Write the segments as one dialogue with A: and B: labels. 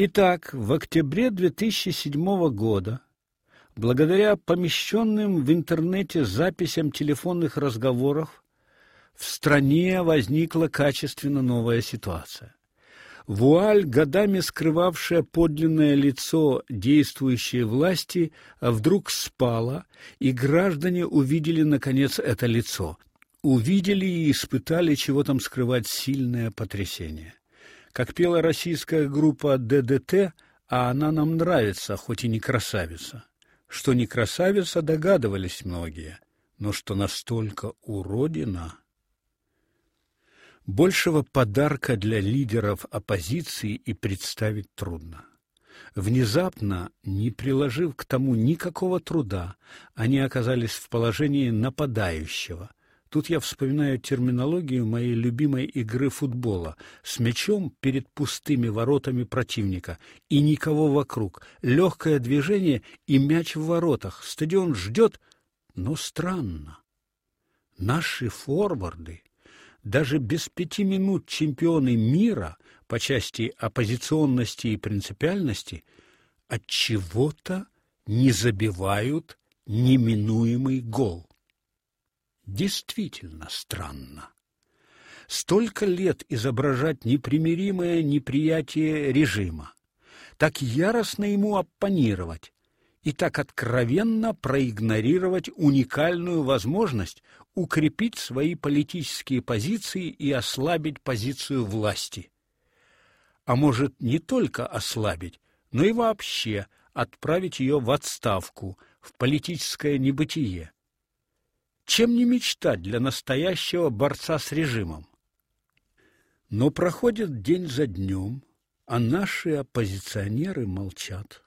A: Итак, в октябре 2007 года, благодаря помещенным в интернете записям телефонных разговоров, в стране возникла качественно новая ситуация. Вуаль, годами скрывавшая подлинное лицо действующей власти, вдруг спала, и граждане увидели наконец это лицо. Увидели и испытали, чего там скрывать, сильное потрясение. Как пела российская группа ДДТ, а она нам нравится, хоть и не красавица. Что не красавица, догадывались многие, но что настолько уродина Большего подарка для лидеров оппозиции и представить трудно. Внезапно, не приложив к тому никакого труда, они оказались в положении нападающего. Тут я вспоминаю терминологию моей любимой игры футбола с мячом перед пустыми воротами противника и никого вокруг. Легкое движение и мяч в воротах. Стадион ждет, но странно. Наши форварды даже без пяти минут чемпионы мира по части оппозиционности и принципиальности от чего-то не забивают неминуемый гол. Действительно странно. Столько лет изображать непримиримое неприятие режима, так яростно ему оппонировать, и так откровенно проигнорировать уникальную возможность укрепить свои политические позиции и ослабить позицию власти. А может, не только ослабить, но и вообще отправить ее в отставку, в политическое небытие. Чем не мечтать для настоящего борца с режимом? Но проходит день за днем, а наши оппозиционеры молчат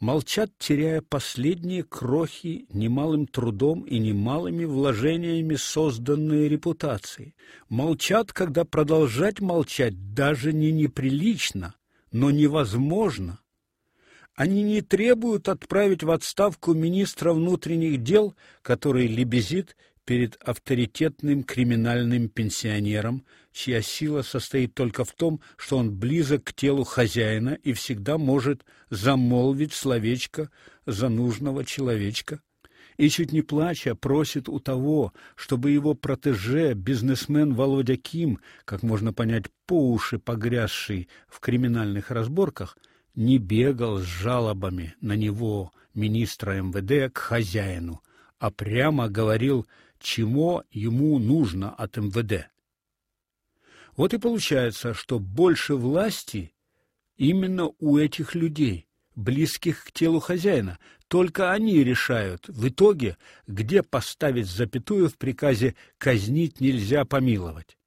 A: молчат, теряя последние крохи немалым трудом и немалыми вложениями созданные репутации. Молчат, когда продолжать молчать даже не неприлично, но невозможно. Они не требуют отправить в отставку министра внутренних дел, который лебезит перед авторитетным криминальным пенсионером, чья сила состоит только в том, что он близок к телу хозяина и всегда может замолвить словечко за нужного человечка. И чуть не плача просит у того, чтобы его протеже, бизнесмен Володя Ким, как можно понять, по уши погрязший в криминальных разборках, не бегал с жалобами на него, министра МВД, к хозяину, а прямо говорил чему ему нужно от МВД. Вот и получается, что больше власти именно у этих людей, близких к телу хозяина. Только они решают в итоге, где поставить запятую в приказе казнить нельзя помиловать.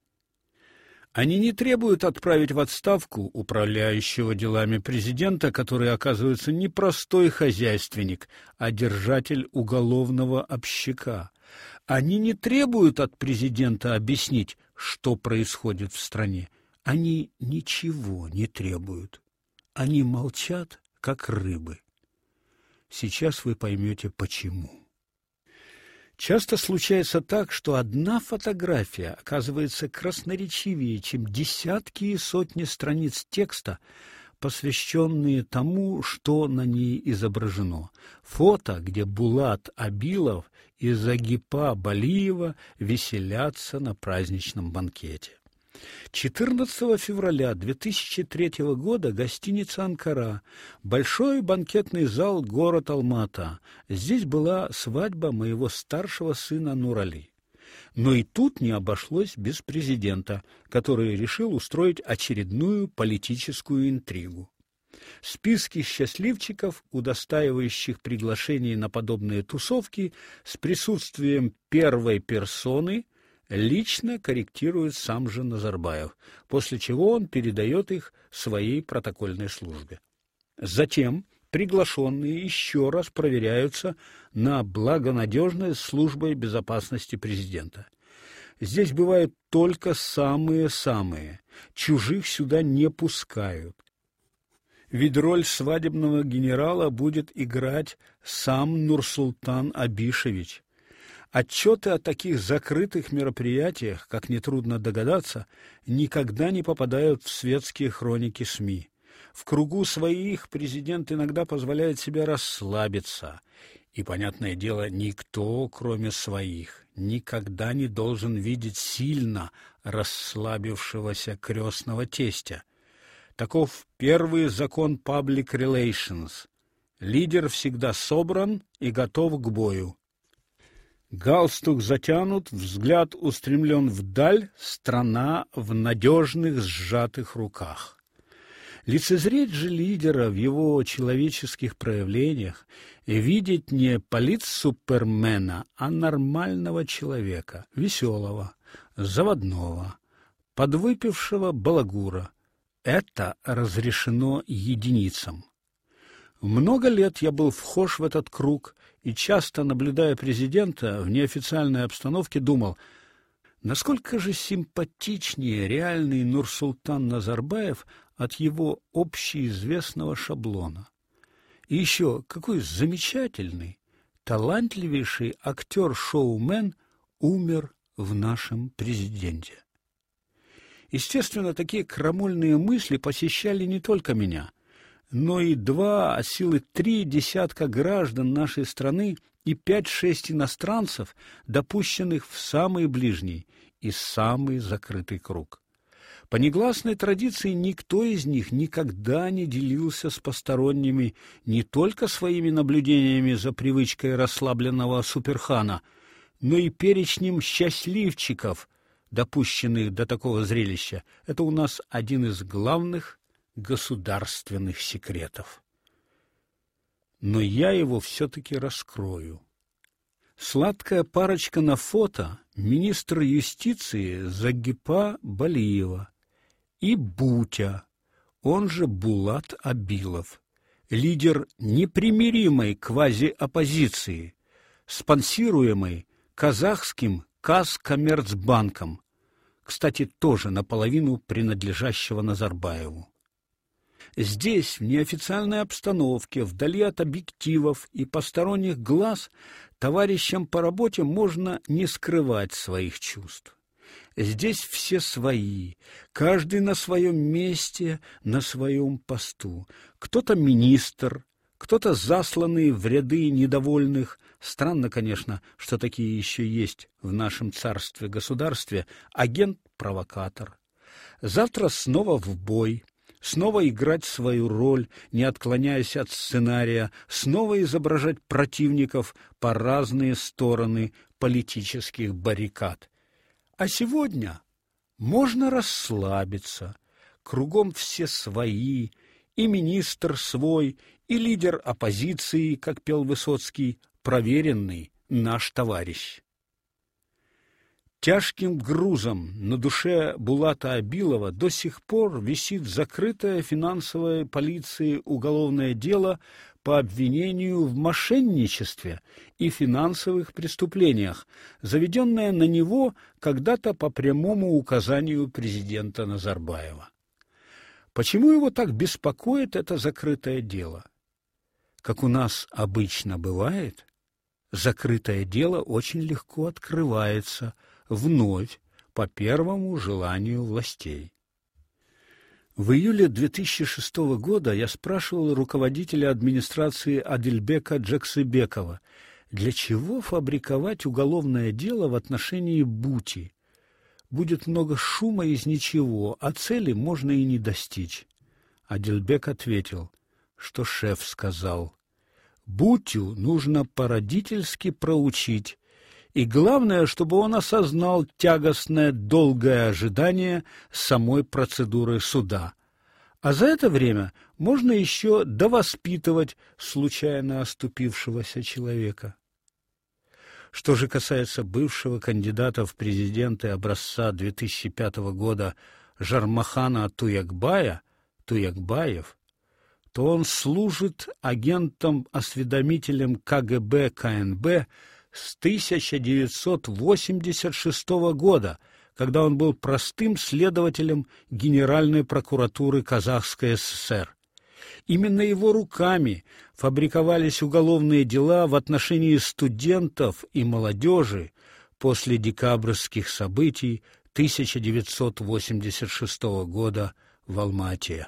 A: Они не требуют отправить в отставку управляющего делами президента, который оказывается не простой хозяйственник, а держатель уголовного общака. Они не требуют от президента объяснить, что происходит в стране. Они ничего не требуют. Они молчат, как рыбы. Сейчас вы поймете почему. Часто случается так, что одна фотография оказывается красноречивее, чем десятки и сотни страниц текста, посвященные тому, что на ней изображено. Фото, где Булат Абилов и Загипа Балиева веселятся на праздничном банкете. 14 февраля 2003 года гостиница Анкара, большой банкетный зал город Алмата. Здесь была свадьба моего старшего сына Нурали. Но и тут не обошлось без президента, который решил устроить очередную политическую интригу. Списки счастливчиков, удостаивающих приглашений на подобные тусовки, с присутствием первой персоны лично корректирует сам же Назарбаев, после чего он передает их своей протокольной службе. Затем приглашенные еще раз проверяются на благонадежность службой безопасности президента. Здесь бывают только самые-самые, чужих сюда не пускают. Ведь роль свадебного генерала будет играть сам Нурсултан Абишевич. Отчеты о таких закрытых мероприятиях, как нетрудно догадаться, никогда не попадают в светские хроники СМИ. В кругу своих президент иногда позволяет себе расслабиться. И, понятное дело, никто, кроме своих, никогда не должен видеть сильно расслабившегося крестного тестя. Таков первый закон public relations. Лидер всегда собран и готов к бою. Галстук затянут, взгляд устремлен вдаль, страна в надежных сжатых руках. Лицезреть же лидера в его человеческих проявлениях и видеть не полит-супермена, а нормального человека, веселого, заводного, подвыпившего балагура. Это разрешено единицам. Много лет я был вхож в этот круг и часто, наблюдая президента в неофициальной обстановке, думал, насколько же симпатичнее реальный Нурсултан Назарбаев от его общеизвестного шаблона. И еще какой замечательный, талантливейший актер-шоумен умер в нашем президенте. Естественно, такие крамольные мысли посещали не только меня, но и два, а силы три десятка граждан нашей страны и пять-шесть иностранцев, допущенных в самый ближний и самый закрытый круг. По негласной традиции никто из них никогда не делился с посторонними не только своими наблюдениями за привычкой расслабленного суперхана, но и перечнем счастливчиков, допущенных до такого зрелища. Это у нас один из главных государственных секретов. Но я его все таки раскрою. Сладкая парочка на фото министр юстиции Загипа Балиева и Бутя, он же Булат Абилов, лидер непримиримой квазиоппозиции, спонсируемой казахским Казкоммерцбанком, кстати, тоже наполовину принадлежащего Назарбаеву. Здесь, в неофициальной обстановке, вдали от объективов и посторонних глаз, товарищам по работе можно не скрывать своих чувств. Здесь все свои, каждый на своем месте, на своем посту. Кто-то министр, кто-то засланный в ряды недовольных. Странно, конечно, что такие еще есть в нашем царстве-государстве. Агент-провокатор. Завтра снова в бой, снова играть свою роль, не отклоняясь от сценария, снова изображать противников по разные стороны политических баррикад. А сегодня можно расслабиться. Кругом все свои, и министр свой, и лидер оппозиции, как пел Высоцкий, проверенный наш товарищ. Тяжким грузом на душе Булата Абилова до сих пор висит закрытое финансовой полицией уголовное дело по обвинению в мошенничестве и финансовых преступлениях, заведенное на него когда-то по прямому указанию президента Назарбаева. Почему его так беспокоит это закрытое дело? Как у нас обычно бывает, закрытое дело очень легко открывается вновь по первому желанию властей. В июле 2006 года я спрашивал руководителя администрации Адильбека Джексыбекова, для чего фабриковать уголовное дело в отношении Бути. Будет много шума из ничего, а цели можно и не достичь. Адильбек ответил, что шеф сказал: "Бутю нужно породительски проучить, и главное, чтобы он осознал тягостное долгое ожидание самой процедуры суда. А за это время можно еще довоспитывать случайно оступившегося человека. Что же касается бывшего кандидата в президенты образца 2005 года Жармахана Туякбая, Туякбаев, то он служит агентом-осведомителем КГБ КНБ с 1986 года, когда он был простым следователем Генеральной прокуратуры Казахской ССР. Именно его руками фабриковались уголовные дела в отношении студентов и молодежи после декабрьских событий 1986 года в Алма-Ате.